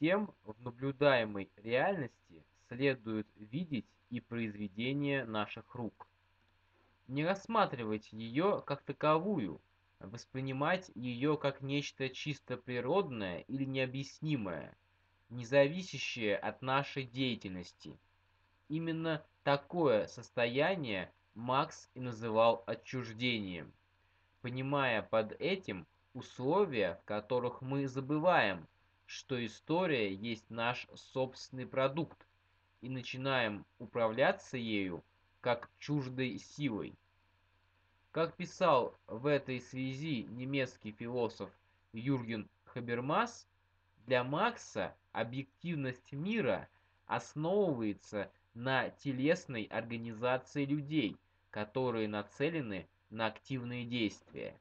тем в наблюдаемой реальности следует видеть и произведение наших рук. Не рассматривать ее как таковую, воспринимать ее как нечто чисто природное или необъяснимое, не зависящее от нашей деятельности. Именно такое состояние Макс и называл отчуждением, понимая под этим условия, в которых мы забываем, что история есть наш собственный продукт, и начинаем управляться ею как чуждой силой. Как писал в этой связи немецкий философ Юрген Хабермас, для Макса объективность мира основывается на телесной организации людей, которые нацелены на активные действия.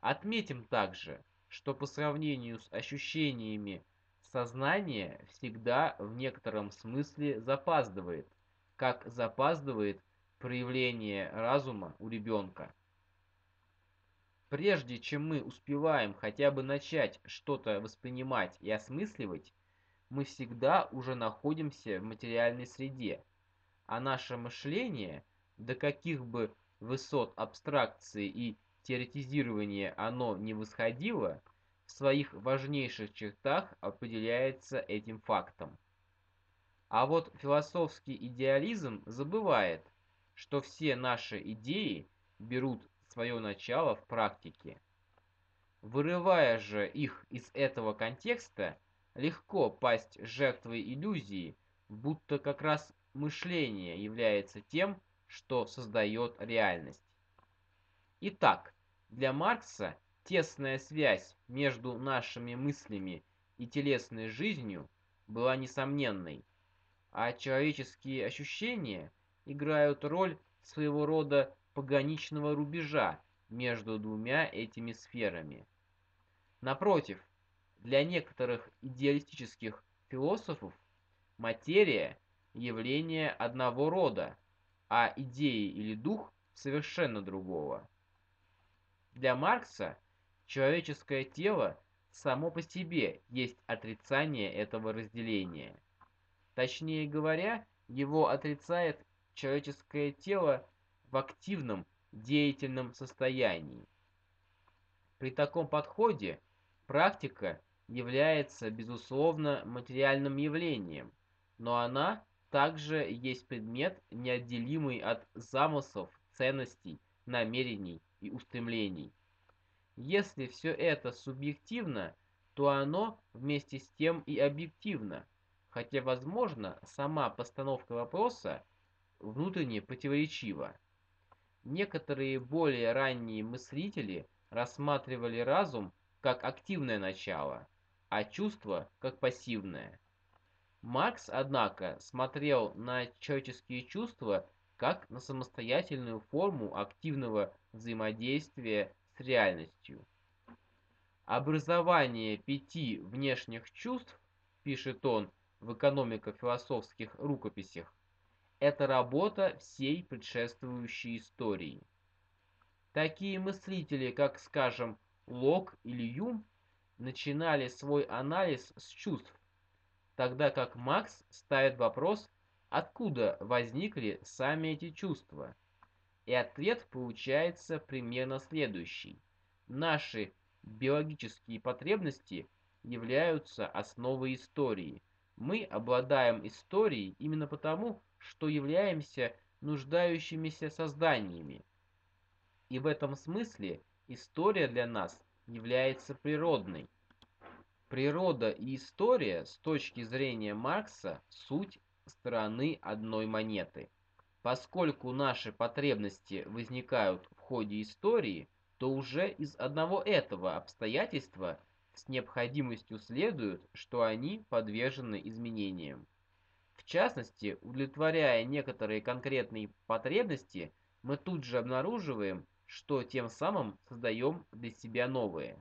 Отметим также, что по сравнению с ощущениями сознание всегда в некотором смысле запаздывает, как запаздывает проявление разума у ребенка. Прежде чем мы успеваем хотя бы начать что-то воспринимать и осмысливать, мы всегда уже находимся в материальной среде, а наше мышление, до каких бы высот абстракции и теоретизирования оно не восходило, в своих важнейших чертах определяется этим фактом. А вот философский идеализм забывает, что все наши идеи берут свое начало в практике. Вырывая же их из этого контекста, легко пасть жертвой иллюзии, будто как раз мышление является тем, что создает реальность. Итак, для Маркса тесная связь между нашими мыслями и телесной жизнью была несомненной, а человеческие ощущения играют роль своего рода пограничного рубежа между двумя этими сферами. Напротив, для некоторых идеалистических философов материя – явление одного рода, а идеи или дух – совершенно другого. Для Маркса человеческое тело само по себе есть отрицание этого разделения. Точнее говоря, его отрицает человеческое тело в активном, деятельном состоянии. При таком подходе практика является, безусловно, материальным явлением, но она также есть предмет, неотделимый от замыслов, ценностей, намерений и устремлений. Если все это субъективно, то оно вместе с тем и объективно, хотя, возможно, сама постановка вопроса внутренне противоречива. Некоторые более ранние мыслители рассматривали разум как активное начало, а чувство как пассивное. Маркс, однако, смотрел на человеческие чувства как на самостоятельную форму активного взаимодействия с реальностью. Образование пяти внешних чувств, пишет он, в экономико-философских рукописях, это работа всей предшествующей истории. Такие мыслители, как, скажем, Лок или Юм, начинали свой анализ с чувств, тогда как Макс ставит вопрос, откуда возникли сами эти чувства. И ответ получается примерно следующий. Наши биологические потребности являются основой истории – мы обладаем историей именно потому, что являемся нуждающимися созданиями. И в этом смысле история для нас является природной. Природа и история с точки зрения Маркса суть стороны одной монеты. Поскольку наши потребности возникают в ходе истории, то уже из одного этого обстоятельства – с необходимостью следует, что они подвержены изменениям. В частности, удовлетворяя некоторые конкретные потребности, мы тут же обнаруживаем, что тем самым создаем для себя новые.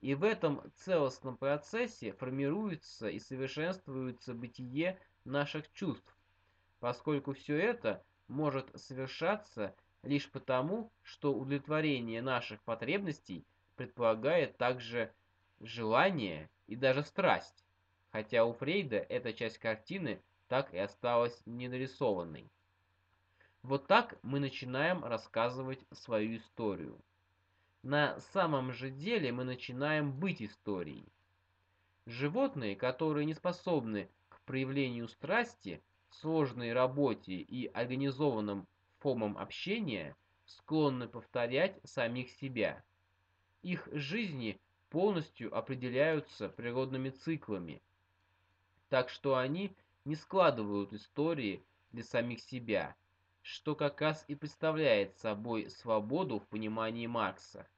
И в этом целостном процессе формируется и совершенствуется бытие наших чувств, поскольку все это может совершаться лишь потому, что удовлетворение наших потребностей предполагает также желание и даже страсть, хотя у Фрейда эта часть картины так и осталась недорисованной. Вот так мы начинаем рассказывать свою историю. На самом же деле мы начинаем быть историей. Животные, которые не способны проявлению страсти, сложной работе и организованным формам общения, склонны повторять самих себя. Их жизни полностью определяются природными циклами, так что они не складывают истории для самих себя, что как раз и представляет собой свободу в понимании Маркса.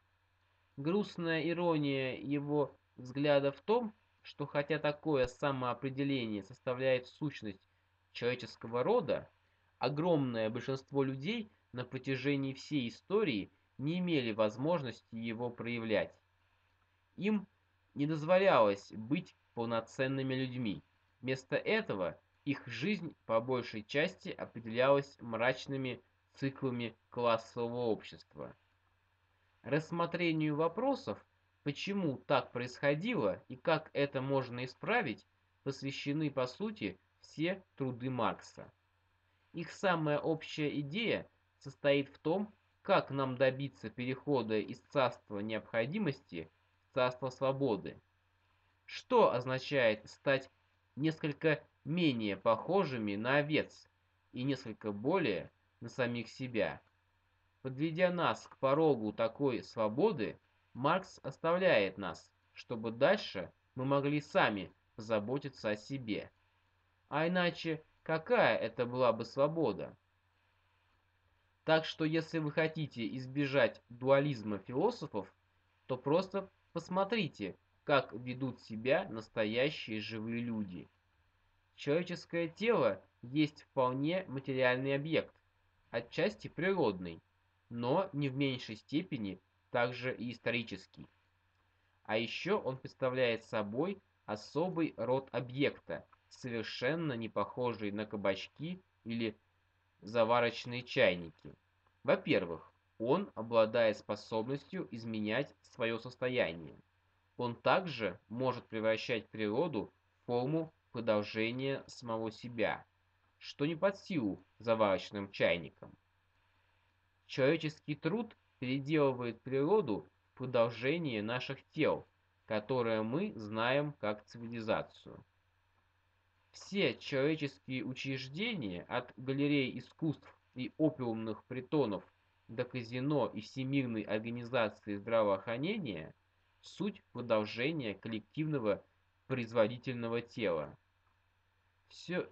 Грустная ирония его взгляда в том, что хотя такое самоопределение составляет сущность человеческого рода, огромное большинство людей на протяжении всей истории не имели возможности его проявлять. Им не дозволялось быть полноценными людьми. Вместо этого их жизнь по большей части определялась мрачными циклами классового общества. Рассмотрению вопросов, почему так происходило и как это можно исправить, посвящены по сути все труды Маркса. Их самая общая идея состоит в том, как нам добиться перехода из царства необходимости в царство свободы. Что означает стать несколько менее похожими на овец и несколько более на самих себя. Подведя нас к порогу такой свободы, Маркс оставляет нас, чтобы дальше мы могли сами позаботиться о себе. А иначе какая это была бы свобода? Так что если вы хотите избежать дуализма философов, то просто посмотрите, как ведут себя настоящие живые люди. Человеческое тело есть вполне материальный объект, отчасти природный, но не в меньшей степени также и исторический. А еще он представляет собой особый род объекта, совершенно не похожий на кабачки или заварочные чайники. Во-первых, он обладает способностью изменять свое состояние. Он также может превращать природу в форму продолжения самого себя, что не под силу заварочным чайникам. Человеческий труд переделывает природу в продолжение наших тел, которое мы знаем как цивилизацию. Все человеческие учреждения, от галерей искусств и опиумных притонов до казино и Всемирной организации здравоохранения, суть продолжения коллективного производительного тела. Все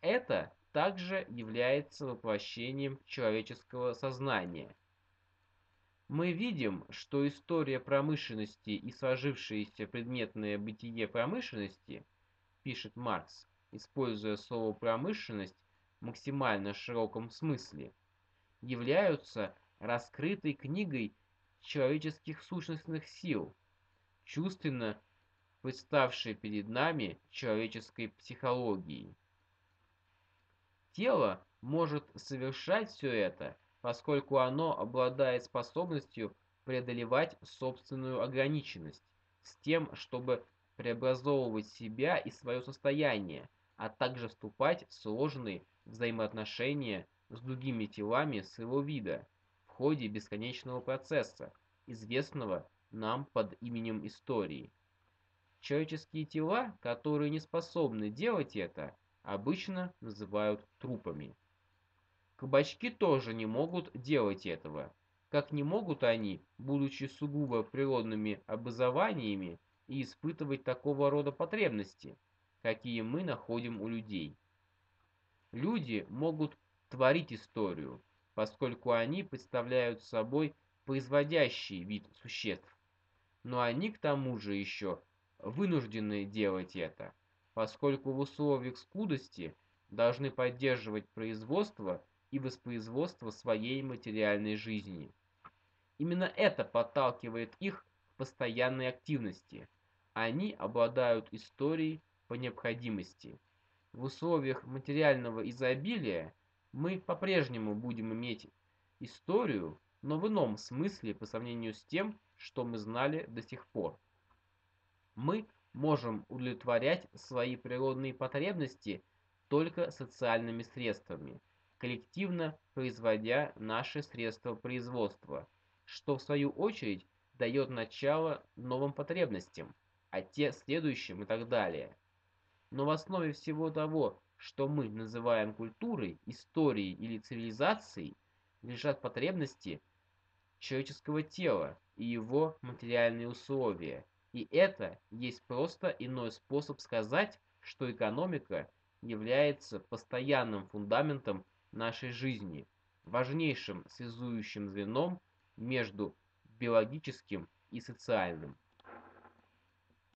это также является воплощением человеческого сознания. Мы видим, что история промышленности и сложившееся предметное бытие промышленности, пишет Маркс, используя слово «промышленность» в максимально широком смысле, являются раскрытой книгой человеческих сущностных сил, чувственно представшей перед нами человеческой психологией. Тело может совершать все это, поскольку оно обладает способностью преодолевать собственную ограниченность, с тем, чтобы преобразовывать себя и свое состояние, а также вступать в сложные взаимоотношения с другими телами своего вида в ходе бесконечного процесса, известного нам под именем истории. Человеческие тела, которые не способны делать это, обычно называют трупами. Кабачки тоже не могут делать этого, как не могут они, будучи сугубо природными образованиями, и испытывать такого рода потребности, какие мы находим у людей. Люди могут творить историю, поскольку они представляют собой производящий вид существ, но они к тому же еще вынуждены делать это, поскольку в условиях скудости должны поддерживать производство и воспроизводство своей материальной жизни. Именно это подталкивает их к постоянной активности. Они обладают историей по необходимости. В условиях материального изобилия мы по-прежнему будем иметь историю, но в ином смысле по сравнению с тем, что мы знали до сих пор мы можем удовлетворять свои природные потребности только социальными средствами, коллективно производя наши средства производства, что в свою очередь дает начало новым потребностям, а те следующим и так далее. Но в основе всего того, что мы называем культурой, историей или цивилизацией, лежат потребности человеческого тела и его материальные условия. И это есть просто иной способ сказать, что экономика является постоянным фундаментом нашей жизни, важнейшим связующим звеном между биологическим и социальным.